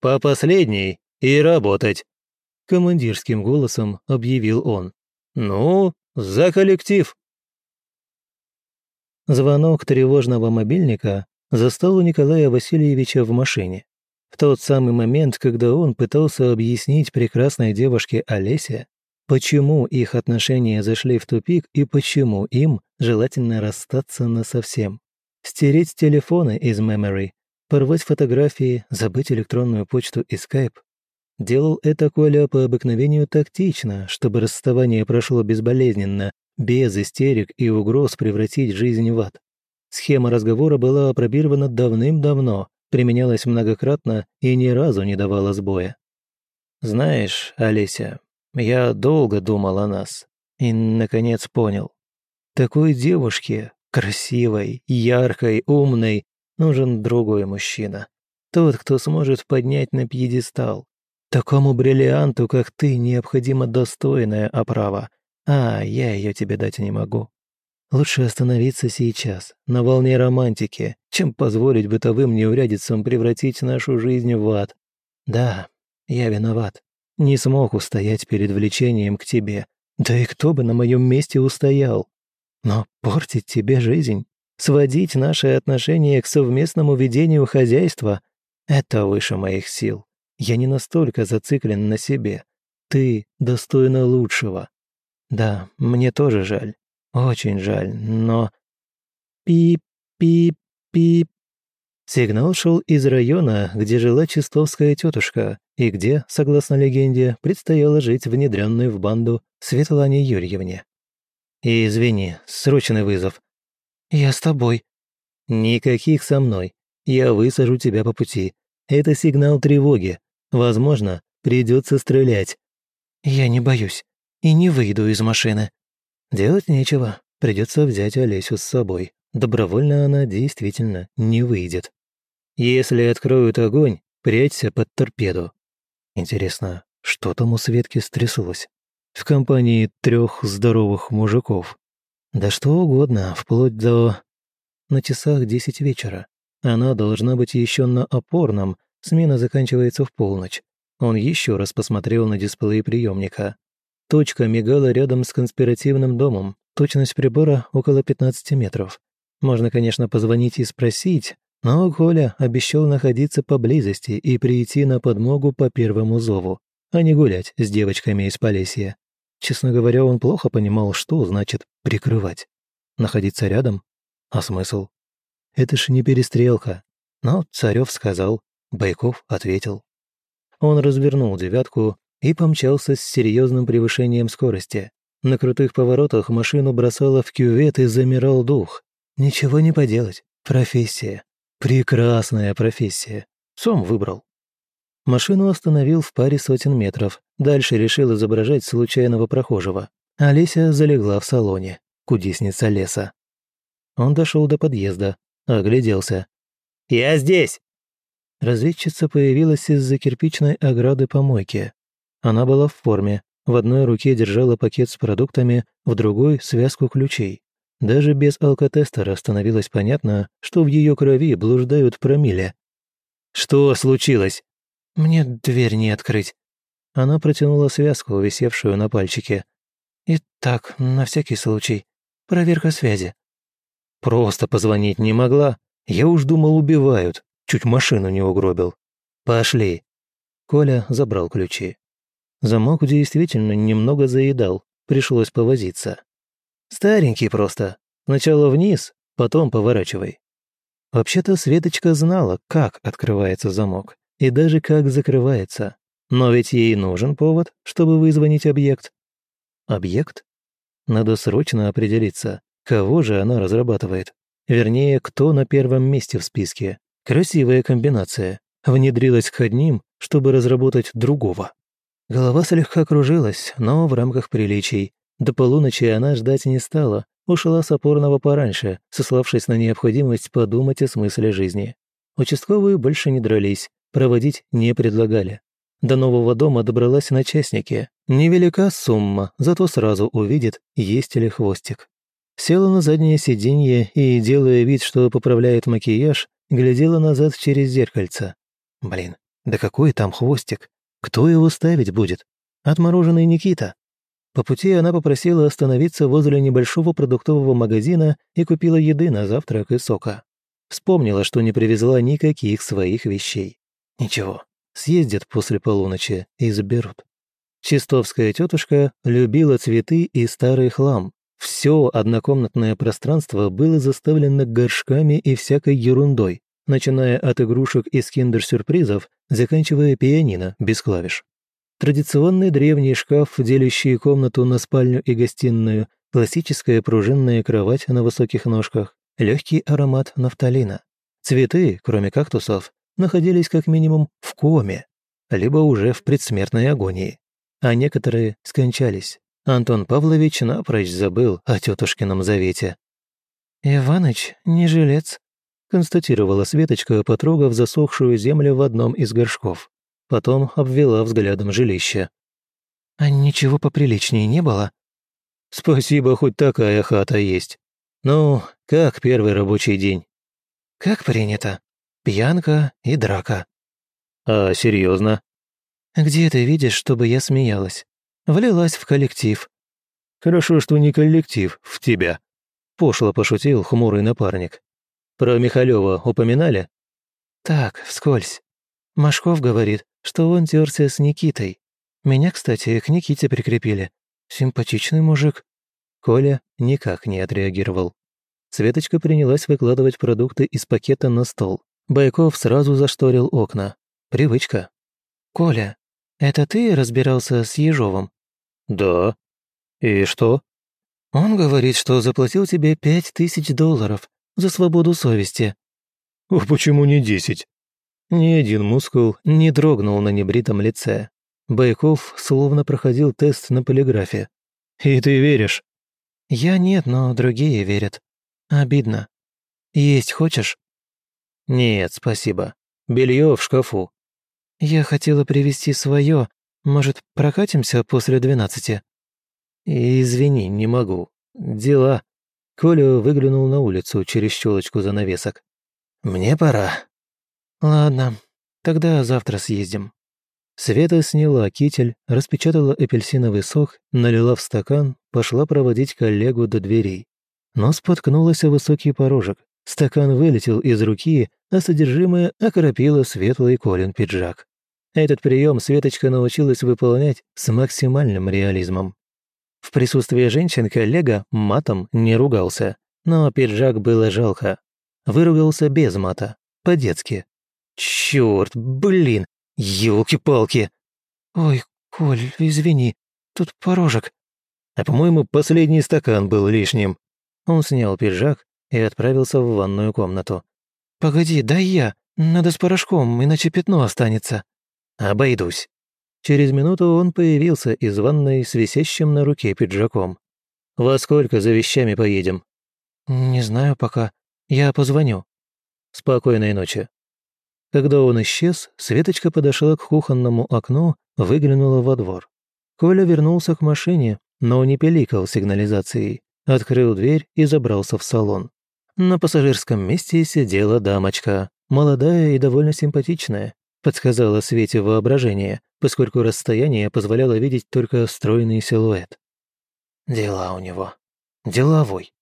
«По последней и работать!» Командирским голосом объявил он. «Ну, за коллектив!» Звонок тревожного мобильника застал у Николая Васильевича в машине. В тот самый момент, когда он пытался объяснить прекрасной девушке Олесе, почему их отношения зашли в тупик и почему им желательно расстаться насовсем. Стереть телефоны из memory, порвать фотографии, забыть электронную почту и скайп. Делал это Коля по обыкновению тактично, чтобы расставание прошло безболезненно, без истерик и угроз превратить жизнь в ад. Схема разговора была опробирована давным-давно, применялась многократно и ни разу не давала сбоя. «Знаешь, Олеся, я долго думал о нас и, наконец, понял. Такой девушке, красивой, яркой, умной, нужен другой мужчина. Тот, кто сможет поднять на пьедестал. Такому бриллианту, как ты, необходима достойная оправа, а я ее тебе дать не могу. Лучше остановиться сейчас, на волне романтики, чем позволить бытовым неурядицам превратить нашу жизнь в ад. Да, я виноват. Не смог устоять перед влечением к тебе. Да и кто бы на моем месте устоял? Но портить тебе жизнь, сводить наши отношения к совместному ведению хозяйства — это выше моих сил. Я не настолько зациклен на себе. Ты достойна лучшего. Да, мне тоже жаль. Очень жаль, но... Пип-пип-пип. Сигнал шел из района, где жила чистовская тетушка, и где, согласно легенде, предстояло жить внедренной в банду Светлане Юрьевне. И извини, срочный вызов. Я с тобой. Никаких со мной. Я высажу тебя по пути. Это сигнал тревоги. Возможно, придется стрелять. Я не боюсь и не выйду из машины. Делать нечего, придется взять Олесю с собой. Добровольно она действительно не выйдет. Если откроют огонь, прячься под торпеду. Интересно, что там у Светки стряслось? В компании трех здоровых мужиков. Да что угодно, вплоть до... На часах десять вечера. Она должна быть еще на опорном, смена заканчивается в полночь. Он еще раз посмотрел на дисплей приемника. Точка мигала рядом с конспиративным домом. Точность прибора около 15 метров. Можно, конечно, позвонить и спросить, но Коля обещал находиться поблизости и прийти на подмогу по первому зову, а не гулять с девочками из Полесья. Честно говоря, он плохо понимал, что значит «прикрывать». Находиться рядом? А смысл? Это ж не перестрелка. Но Царев сказал, Байков ответил. Он развернул девятку и помчался с серьезным превышением скорости. На крутых поворотах машину бросало в кювет и замирал дух. Ничего не поделать. Профессия. Прекрасная профессия. Сам выбрал. Машину остановил в паре сотен метров. Дальше решил изображать случайного прохожего. Олеся залегла в салоне. Кудесница леса. Он дошел до подъезда. Огляделся. «Я здесь!» Разведчица появилась из-за кирпичной ограды помойки. Она была в форме, в одной руке держала пакет с продуктами, в другой — связку ключей. Даже без алкотестера становилось понятно, что в ее крови блуждают промилле. «Что случилось?» «Мне дверь не открыть». Она протянула связку, висевшую на пальчике. «И так, на всякий случай. Проверка связи». «Просто позвонить не могла. Я уж думал, убивают. Чуть машину не угробил. Пошли». Коля забрал ключи. Замок действительно немного заедал, пришлось повозиться. Старенький просто. Сначала вниз, потом поворачивай. Вообще-то Светочка знала, как открывается замок, и даже как закрывается. Но ведь ей нужен повод, чтобы вызвонить объект. Объект? Надо срочно определиться, кого же она разрабатывает. Вернее, кто на первом месте в списке. Красивая комбинация. Внедрилась к одним, чтобы разработать другого. Голова слегка кружилась, но в рамках приличий. До полуночи она ждать не стала, ушла с опорного пораньше, сославшись на необходимость подумать о смысле жизни. Участковые больше не дрались, проводить не предлагали. До нового дома добралась на частнике. Невелика сумма, зато сразу увидит, есть ли хвостик. Села на заднее сиденье и, делая вид, что поправляет макияж, глядела назад через зеркальце. Блин, да какой там хвостик? Кто его ставить будет? Отмороженный Никита. По пути она попросила остановиться возле небольшого продуктового магазина и купила еды на завтрак и сока. Вспомнила, что не привезла никаких своих вещей. Ничего, съездят после полуночи и заберут. Чистовская тетушка любила цветы и старый хлам. Все однокомнатное пространство было заставлено горшками и всякой ерундой, начиная от игрушек из киндер-сюрпризов, заканчивая пианино без клавиш. Традиционный древний шкаф, делящий комнату на спальню и гостиную, классическая пружинная кровать на высоких ножках, легкий аромат нафталина. Цветы, кроме кактусов, находились как минимум в коме, либо уже в предсмертной агонии. А некоторые скончались. Антон Павлович напрочь забыл о тетушкином завете. «Иваныч не жилец», — констатировала Светочка, потрогав засохшую землю в одном из горшков. Потом обвела взглядом жилище. «А ничего поприличнее не было?» «Спасибо, хоть такая хата есть. Ну, как первый рабочий день?» «Как принято. Пьянка и драка». «А серьезно? «Где ты видишь, чтобы я смеялась? Влилась в коллектив». «Хорошо, что не коллектив, в тебя», — пошло пошутил хмурый напарник. «Про Михалева упоминали?» «Так, вскользь. Машков говорит, что он терся с Никитой. Меня, кстати, к Никите прикрепили. Симпатичный мужик». Коля никак не отреагировал. Светочка принялась выкладывать продукты из пакета на стол. Байков сразу зашторил окна. Привычка. «Коля, это ты разбирался с Ежовым?» «Да. И что?» «Он говорит, что заплатил тебе пять тысяч долларов за свободу совести». «А почему не десять?» Ни один мускул не дрогнул на небритом лице. Байков словно проходил тест на полиграфе. «И ты веришь?» «Я нет, но другие верят. Обидно. Есть хочешь?» «Нет, спасибо. Белье в шкафу». «Я хотела привезти свое. Может, прокатимся после двенадцати?» «Извини, не могу. Дела». Коля выглянул на улицу через щелочку занавесок. «Мне пора». «Ладно, тогда завтра съездим». Света сняла китель, распечатала апельсиновый сок, налила в стакан, пошла проводить коллегу до дверей. Но споткнулась о высокий порожек. Стакан вылетел из руки, а содержимое окропило светлый Колин пиджак. Этот прием Светочка научилась выполнять с максимальным реализмом. В присутствии женщин коллега матом не ругался, но пиджак было жалко. Выругался без мата, по-детски, Черт, блин, елки-палки. Ой, Коль, извини, тут порожек. А по-моему, последний стакан был лишним. Он снял пиджак и отправился в ванную комнату. Погоди, дай я. Надо с порошком, иначе пятно останется. Обойдусь. Через минуту он появился из ванной с висящим на руке пиджаком. «Во сколько за вещами поедем?» «Не знаю пока. Я позвоню». «Спокойной ночи». Когда он исчез, Светочка подошла к кухонному окну, выглянула во двор. Коля вернулся к машине, но не пиликал сигнализацией, открыл дверь и забрался в салон. На пассажирском месте сидела дамочка, молодая и довольно симпатичная, подсказала Свете воображение, поскольку расстояние позволяло видеть только стройный силуэт. Дела у него. Деловой.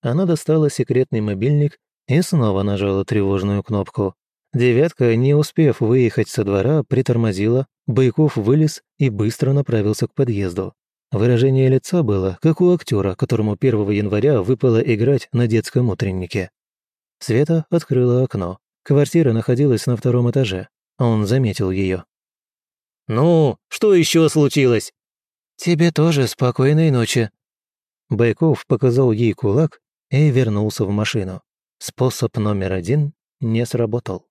Она достала секретный мобильник и снова нажала тревожную кнопку. Девятка, не успев выехать со двора, притормозила, Байков вылез и быстро направился к подъезду. Выражение лица было, как у актера, которому 1 января выпало играть на детском утреннике. Света открыла окно. Квартира находилась на втором этаже. Он заметил ее. «Ну, что еще случилось?» «Тебе тоже спокойной ночи». Байков показал ей кулак и вернулся в машину. Способ номер один не сработал.